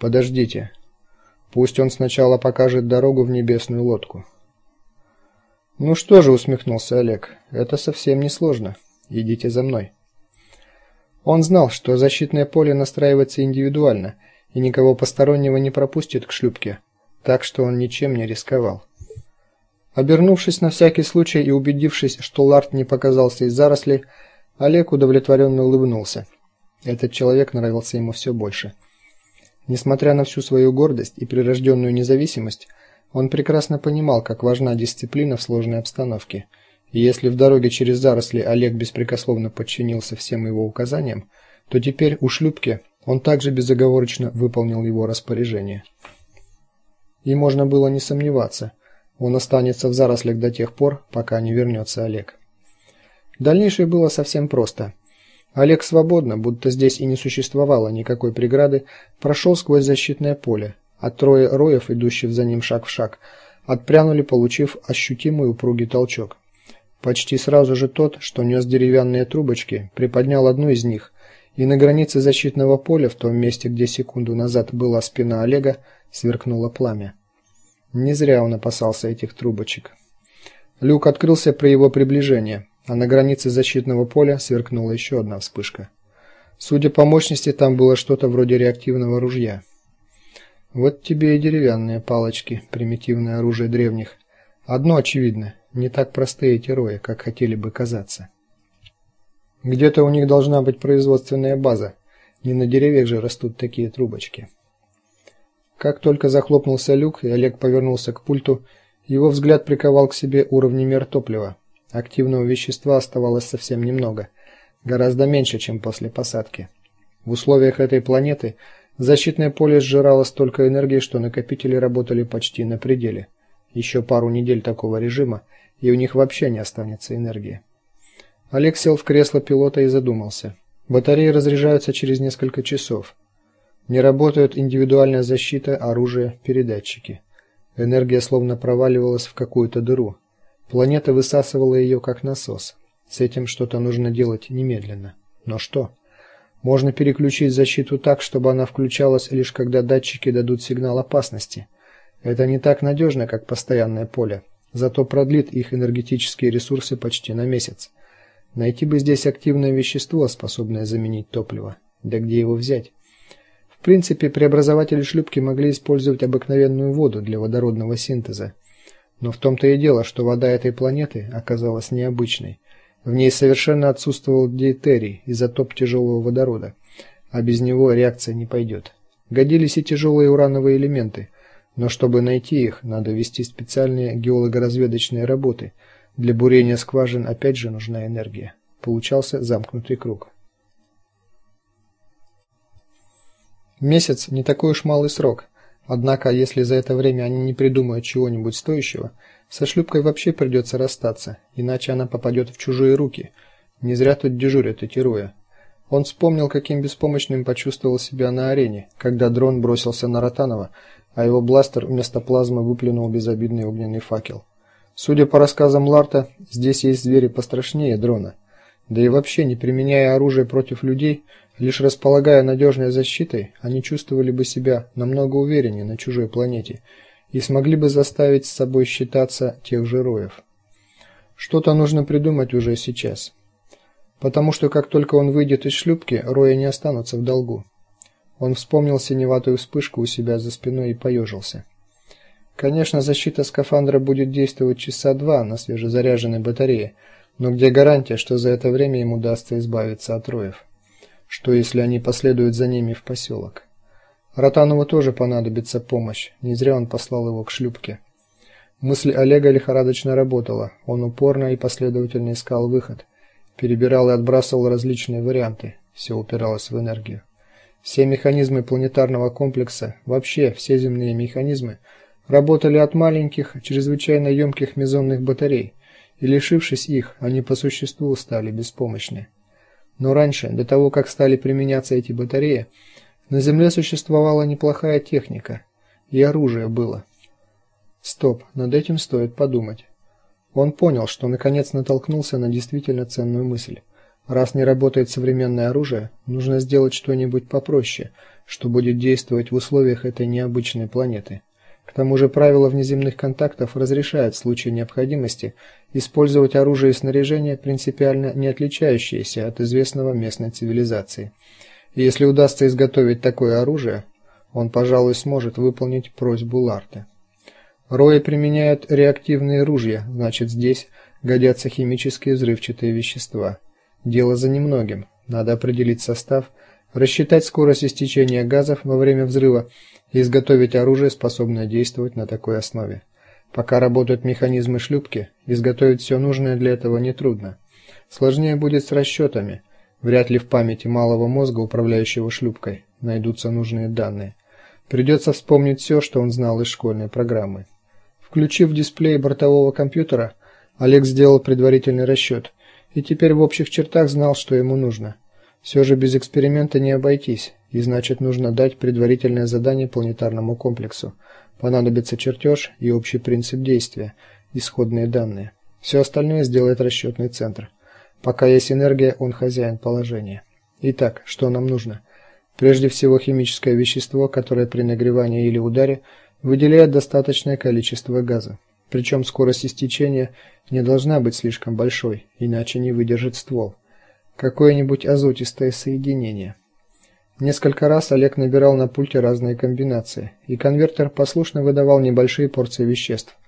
Подождите. Пусть он сначала покажет дорогу в небесную лодку. Ну что же, усмехнулся Олег. Это совсем не сложно. Идите за мной. Он знал, что защитное поле настраивается индивидуально и никого постороннего не пропустит к шлюпке, так что он ничем не рисковал. Обернувшись на всякий случай и убедившись, что Ларт не показался из зарослей, Олег удовлетворенно улыбнулся. Этот человек нравился ему все больше. Несмотря на всю свою гордость и прирожденную независимость, он прекрасно понимал, как важна дисциплина в сложной обстановке. И если в дороге через заросли Олег беспрекословно подчинился всем его указаниям, то теперь у шлюпки он также безоговорочно выполнил его распоряжение. И можно было не сомневаться, он останется в зарослях до тех пор, пока не вернется Олег. Дальнейшее было совсем просто. Олег свободно, будто здесь и не существовало никакой преграды, прошел сквозь защитное поле, а трое роев, идущих за ним шаг в шаг, отпрянули, получив ощутимый упругий толчок. Почти сразу же тот, что нес деревянные трубочки, приподнял одну из них, и на границе защитного поля, в том месте, где секунду назад была спина Олега, сверкнуло пламя. Не зря он опасался этих трубочек. Люк открылся при его приближении, а на границе защитного поля сверкнула еще одна вспышка. Судя по мощности, там было что-то вроде реактивного ружья. Вот тебе и деревянные палочки, примитивное оружие древних. Одно очевидно, не так простые эти рои, как хотели бы казаться. Где-то у них должна быть производственная база. Не на деревьях же растут такие трубочки. Как только захлопнулся люк, и Олег повернулся к пульту, его взгляд приковал к себе уровни мер топлива. Активного вещества оставалось совсем немного, гораздо меньше, чем после посадки. В условиях этой планеты Защитное поле сжирало столько энергии, что накопители работали почти на пределе. Еще пару недель такого режима, и у них вообще не останется энергии. Олег сел в кресло пилота и задумался. Батареи разряжаются через несколько часов. Не работают индивидуальная защита, оружие, передатчики. Энергия словно проваливалась в какую-то дыру. Планета высасывала ее как насос. С этим что-то нужно делать немедленно. Но что? Можно переключить защиту так, чтобы она включалась лишь когда датчики дадут сигнал опасности. Это не так надежно, как постоянное поле, зато продлит их энергетические ресурсы почти на месяц. Найти бы здесь активное вещество, способное заменить топливо. Да где его взять? В принципе, преобразователи шлюпки могли использовать обыкновенную воду для водородного синтеза. Но в том-то и дело, что вода этой планеты оказалась необычной. В ней совершенно отсутствовал дейтерий, изотоп тяжелого водорода, а без него реакция не пойдет. Годились и тяжелые урановые элементы, но чтобы найти их, надо вести специальные геолого-разведочные работы. Для бурения скважин опять же нужна энергия. Получался замкнутый круг. Месяц не такой уж малый срок. Однако, если за это время они не придумают чего-нибудь стоящего, со шлюпкой вообще придется расстаться, иначе она попадет в чужие руки. Не зря тут дежурят эти роя. Он вспомнил, каким беспомощным почувствовал себя на арене, когда дрон бросился на Ротанова, а его бластер вместо плазмы выплюнул безобидный огненный факел. Судя по рассказам Ларта, здесь есть звери пострашнее дрона. Да и вообще, не применяя оружие против людей, лишь располагая надежной защитой, они чувствовали бы себя намного увереннее на чужой планете и смогли бы заставить с собой считаться тех же роев. Что-то нужно придумать уже сейчас. Потому что как только он выйдет из шлюпки, рои не останутся в долгу. Он вспомнил синеватую вспышку у себя за спиной и поежился. Конечно, защита скафандра будет действовать часа два на свежезаряженной батарее, но где гарантия, что за это время ему удастся избавиться от роев? Что если они последуют за ними в поселок? Ротанову тоже понадобится помощь. Не зря он послал его к шлюпке. Мысль Олега лихорадочно работала. Он упорно и последовательно искал выход, перебирал и отбрасывал различные варианты. Все упиралось в энергию. Все механизмы планетарного комплекса, вообще все земные механизмы работали от маленьких, чрезвычайно емких мезонных батарей, и лишившись их, они по существу стали беспомощны. Но раньше, до того, как стали применяться эти батареи, на Земле существовала неплохая техника, и оружие было. Стоп, над этим стоит подумать. Он понял, что наконец натолкнулся на действительно ценную мысль. Раз не работает современное оружие, нужно сделать что-нибудь попроще, что будет действовать в условиях этой необычной планеты. К тому же правила внеземных контактов разрешают в случае необходимости использовать оружие и снаряжение, принципиально не отличающиеся от известного местной цивилизации. И если удастся изготовить такое оружие, он, пожалуй, сможет выполнить просьбу Ларта. Рои применяют реактивные ружья, значит, здесь годятся химические взрывчатые вещества. Дело за немногим. Надо определить состав, рассчитать скорость истечения газов во время взрыва и изготовить оружие, способное действовать на такой основе. Пока работают механизмы шлюпки, изготовить все нужное для этого не трудно. Сложнее будет с расчетами. Вряд ли в памяти малого мозга, управляющего шлюпкой, найдутся нужные данные. Придется вспомнить все, что он знал из школьной программы. Включив дисплей бортового компьютера, Олег сделал предварительный расчет и теперь в общих чертах знал, что ему нужно. Все же без эксперимента не обойтись, и значит, нужно дать предварительное задание планетарному комплексу. Понадобится чертеж и общий принцип действия, исходные данные. Все остальное сделает расчетный центр. Пока есть энергия, он хозяин положения. Итак, что нам нужно? Прежде всего химическое вещество, которое при нагревании или ударе выделяет достаточное количество газа. Причем скорость истечения не должна быть слишком большой, иначе не выдержит ствол. Какое-нибудь азотистое соединение. Несколько раз Олег набирал на пульте разные комбинации, и конвертер послушно выдавал небольшие порции веществ –